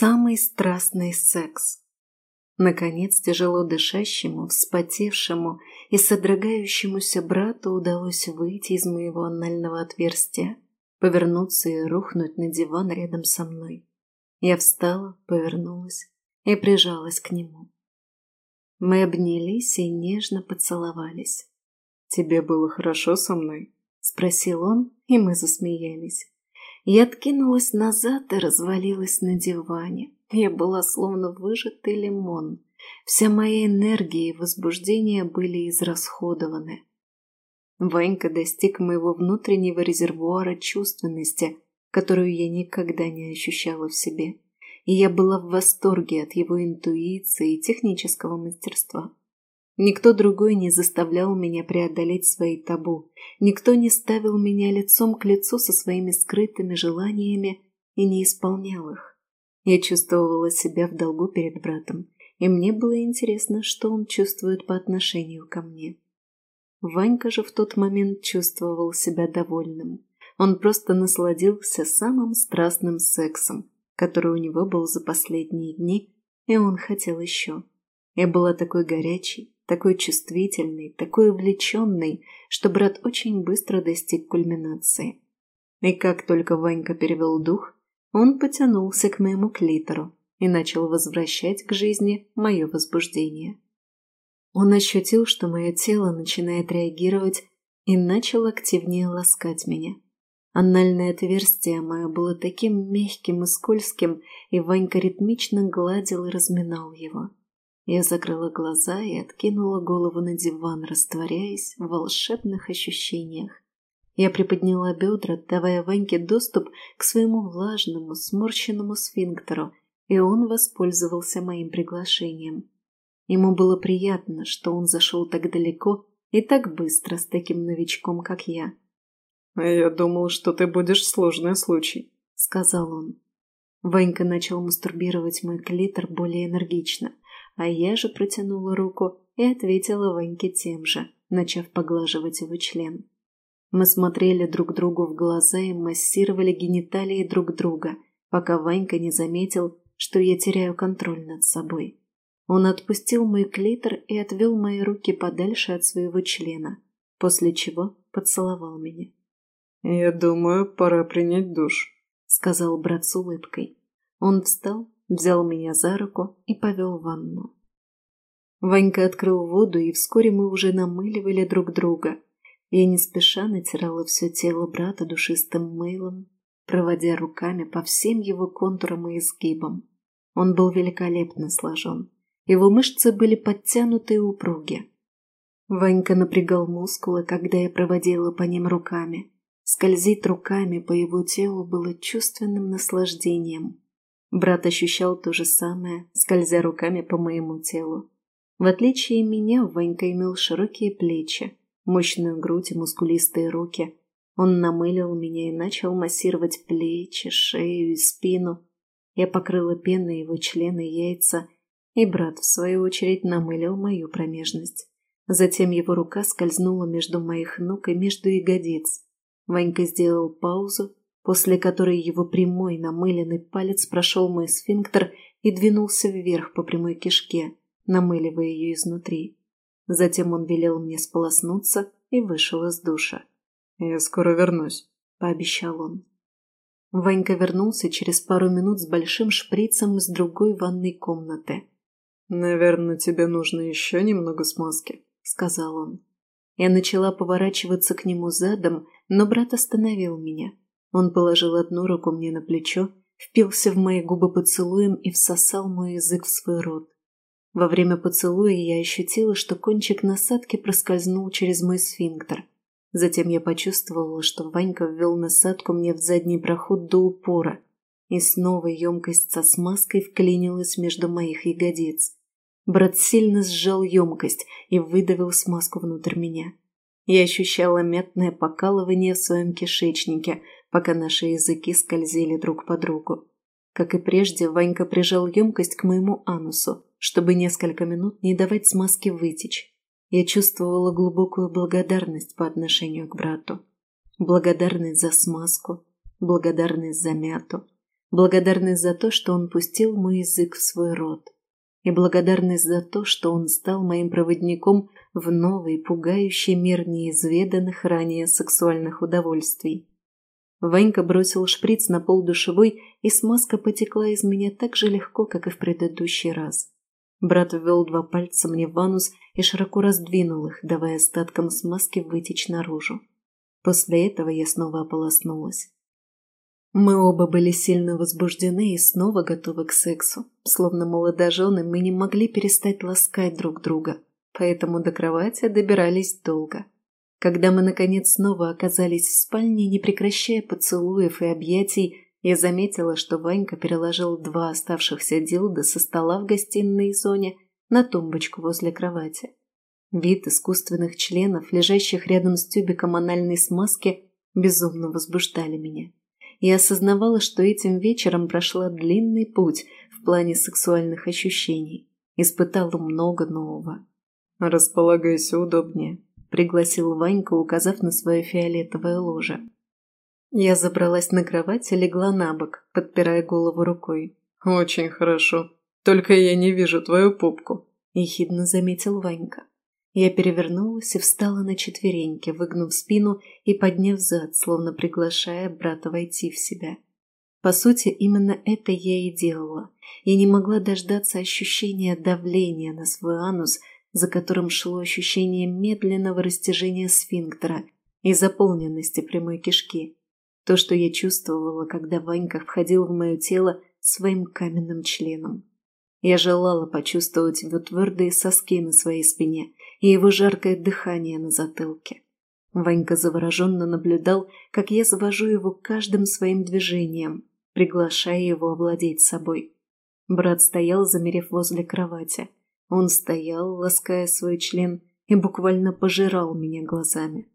Самый страстный секс. Наконец, тяжело дышащему, вспотевшему и содрогающемуся брату удалось выйти из моего анального отверстия, повернуться и рухнуть на диван рядом со мной. Я встала, повернулась и прижалась к нему. Мы обнялись и нежно поцеловались. «Тебе было хорошо со мной?» – спросил он, и мы засмеялись. Я откинулась назад и развалилась на диване. Я была словно выжатый лимон. Вся моя энергия и возбуждение были израсходованы. Ванька достиг моего внутреннего резервуара чувственности, которую я никогда не ощущала в себе. И я была в восторге от его интуиции и технического мастерства. Никто другой не заставлял меня преодолеть свои табу. Никто не ставил меня лицом к лицу со своими скрытыми желаниями и не исполнял их. Я чувствовала себя в долгу перед братом, и мне было интересно, что он чувствует по отношению ко мне. Ванька же в тот момент чувствовал себя довольным. Он просто насладился самым страстным сексом, который у него был за последние дни, и он хотел еще. Я была такой горячей, такой чувствительной, такой увлеченной, что брат очень быстро достиг кульминации. И как только Ванька перевел дух, он потянулся к моему клитору и начал возвращать к жизни мое возбуждение. Он ощутил, что мое тело начинает реагировать и начал активнее ласкать меня. Анальное отверстие мое было таким мягким и скользким, и Ванька ритмично гладил и разминал его. Я закрыла глаза и откинула голову на диван, растворяясь в волшебных ощущениях. Я приподняла бедра, давая Ваньке доступ к своему влажному, сморщенному сфинктеру, и он воспользовался моим приглашением. Ему было приятно, что он зашел так далеко и так быстро с таким новичком, как я. «Я думал, что ты будешь сложный случай», — сказал он. Ванька начал мастурбировать мой клитор более энергично, а я же протянула руку и ответила Ваньке тем же, начав поглаживать его член. Мы смотрели друг другу в глаза и массировали гениталии друг друга, пока Ванька не заметил, что я теряю контроль над собой. Он отпустил мой клитор и отвел мои руки подальше от своего члена, после чего поцеловал меня. «Я думаю, пора принять душ», — сказал брат с улыбкой. Он встал, взял меня за руку и повел в ванну. Ванька открыл воду, и вскоре мы уже намыливали друг друга — я не спеша натирала все тело брата душистым мылом, проводя руками по всем его контурам и изгибам. Он был великолепно сложен. Его мышцы были подтянуты и упруги. Ванька напрягал мускулы, когда я проводила по ним руками. Скользить руками по его телу было чувственным наслаждением. Брат ощущал то же самое, скользя руками по моему телу. В отличие от меня, Ванька имел широкие плечи, мощную грудь и мускулистые руки. Он намылил меня и начал массировать плечи, шею и спину. Я покрыла пеной его члены яйца, и брат, в свою очередь, намылил мою промежность. Затем его рука скользнула между моих ног и между ягодиц. Ванька сделал паузу, после которой его прямой намыленный палец прошел мой сфинктер и двинулся вверх по прямой кишке, намыливая ее изнутри. Затем он велел мне сполоснуться и вышел из душа. «Я скоро вернусь», — пообещал он. Ванька вернулся через пару минут с большим шприцем из другой ванной комнаты. «Наверное, тебе нужно еще немного смазки», — сказал он. Я начала поворачиваться к нему задом, но брат остановил меня. Он положил одну руку мне на плечо, впился в мои губы поцелуем и всосал мой язык в свой рот. Во время поцелуя я ощутила, что кончик насадки проскользнул через мой сфинктер. Затем я почувствовала, что Ванька ввел насадку мне в задний проход до упора, и снова емкость со смазкой вклинилась между моих ягодиц. Брат сильно сжал емкость и выдавил смазку внутрь меня. Я ощущала мятное покалывание в своем кишечнике, пока наши языки скользили друг по другу. Как и прежде, Ванька прижал емкость к моему анусу, чтобы несколько минут не давать смазке вытечь. Я чувствовала глубокую благодарность по отношению к брату. Благодарность за смазку, благодарность за мяту, благодарность за то, что он пустил мой язык в свой рот, и благодарность за то, что он стал моим проводником в новый, пугающий мир неизведанных ранее сексуальных удовольствий. Ванька бросил шприц на пол душевой, и смазка потекла из меня так же легко, как и в предыдущий раз. Брат ввел два пальца мне в анус и широко раздвинул их, давая остаткам смазки вытечь наружу. После этого я снова ополоснулась. Мы оба были сильно возбуждены и снова готовы к сексу. Словно молодожены, мы не могли перестать ласкать друг друга, поэтому до кровати добирались долго. Когда мы, наконец, снова оказались в спальне, не прекращая поцелуев и объятий, я заметила, что Ванька переложил два оставшихся дилда со стола в гостиной зоне на тумбочку возле кровати. Вид искусственных членов, лежащих рядом с тюбиком анальной смазки, безумно возбуждали меня. Я осознавала, что этим вечером прошла длинный путь в плане сексуальных ощущений. Испытала много нового. «Располагайся удобнее», – пригласил Ванька, указав на свое фиолетовое ложе. Я забралась на кровать и легла на бок, подпирая голову рукой. «Очень хорошо. Только я не вижу твою попку», – ехидно заметил Ванька. Я перевернулась и встала на четвереньки, выгнув спину и подняв зад, словно приглашая брата войти в себя. По сути, именно это я и делала. Я не могла дождаться ощущения давления на свой анус – за которым шло ощущение медленного растяжения сфинктера и заполненности прямой кишки. То, что я чувствовала, когда Ванька входил в мое тело своим каменным членом. Я желала почувствовать его твердые соски на своей спине и его жаркое дыхание на затылке. Ванька завороженно наблюдал, как я завожу его каждым своим движением, приглашая его овладеть собой. Брат стоял, замерев возле кровати, он стоял, лаская свой член, и буквально пожирал меня глазами.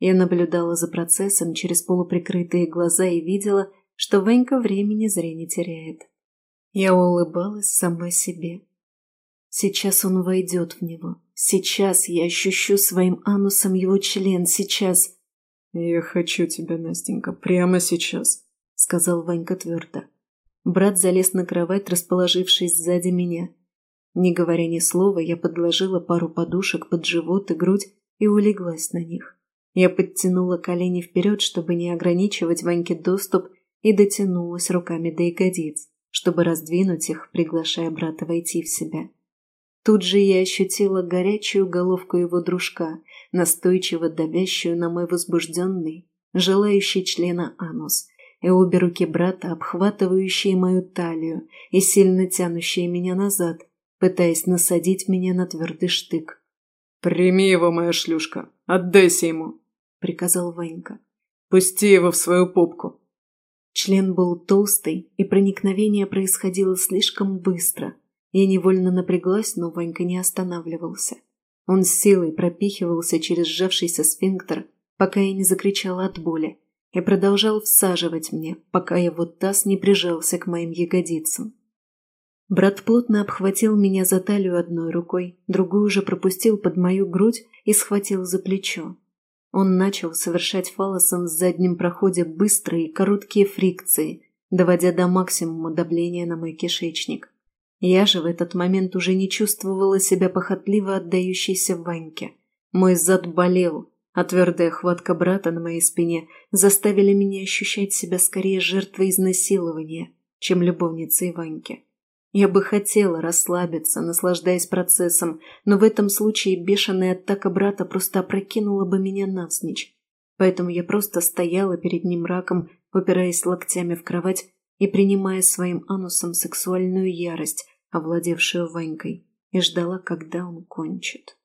Я наблюдала за процессом через полуприкрытые глаза и видела, что Венька времени зря не теряет. Я улыбалась сама себе. Сейчас он войдет в него. Сейчас я ощущу своим анусом его член. Сейчас. «Я хочу тебя, Настенька, прямо сейчас», — сказал Ванька твердо. Брат залез на кровать, расположившись сзади меня. Не говоря ни слова, я подложила пару подушек под живот и грудь и улеглась на них. Я подтянула колени вперед, чтобы не ограничивать Ваньке доступ, и дотянулась руками до ягодиц, чтобы раздвинуть их, приглашая брата войти в себя. Тут же я ощутила горячую головку его дружка, настойчиво давящую на мой возбужденный, желающий члена анус, и обе руки брата, обхватывающие мою талию и сильно тянущие меня назад – пытаясь насадить меня на твердый штык. «Прими его, моя шлюшка! Отдайся ему!» – приказал Ванька. «Пусти его в свою попку!» Член был толстый, и проникновение происходило слишком быстро. Я невольно напряглась, но Ванька не останавливался. Он с силой пропихивался через сжавшийся сфинктер, пока я не закричала от боли, и продолжал всаживать мне, пока его таз не прижался к моим ягодицам. Брат плотно обхватил меня за талию одной рукой, другую же пропустил под мою грудь и схватил за плечо. Он начал совершать фалосом в заднем проходе быстрые короткие фрикции, доводя до максимума давления на мой кишечник. Я же в этот момент уже не чувствовала себя похотливо отдающейся Ваньке. Мой зад болел, а твердая хватка брата на моей спине заставили меня ощущать себя скорее жертвой изнасилования, чем любовницей Ваньки. Я бы хотела расслабиться, наслаждаясь процессом, но в этом случае бешеная атака брата просто опрокинула бы меня навзничь. Поэтому я просто стояла перед ним раком, упираясь локтями в кровать и принимая своим анусом сексуальную ярость, овладевшую Ванькой, и ждала, когда он кончит.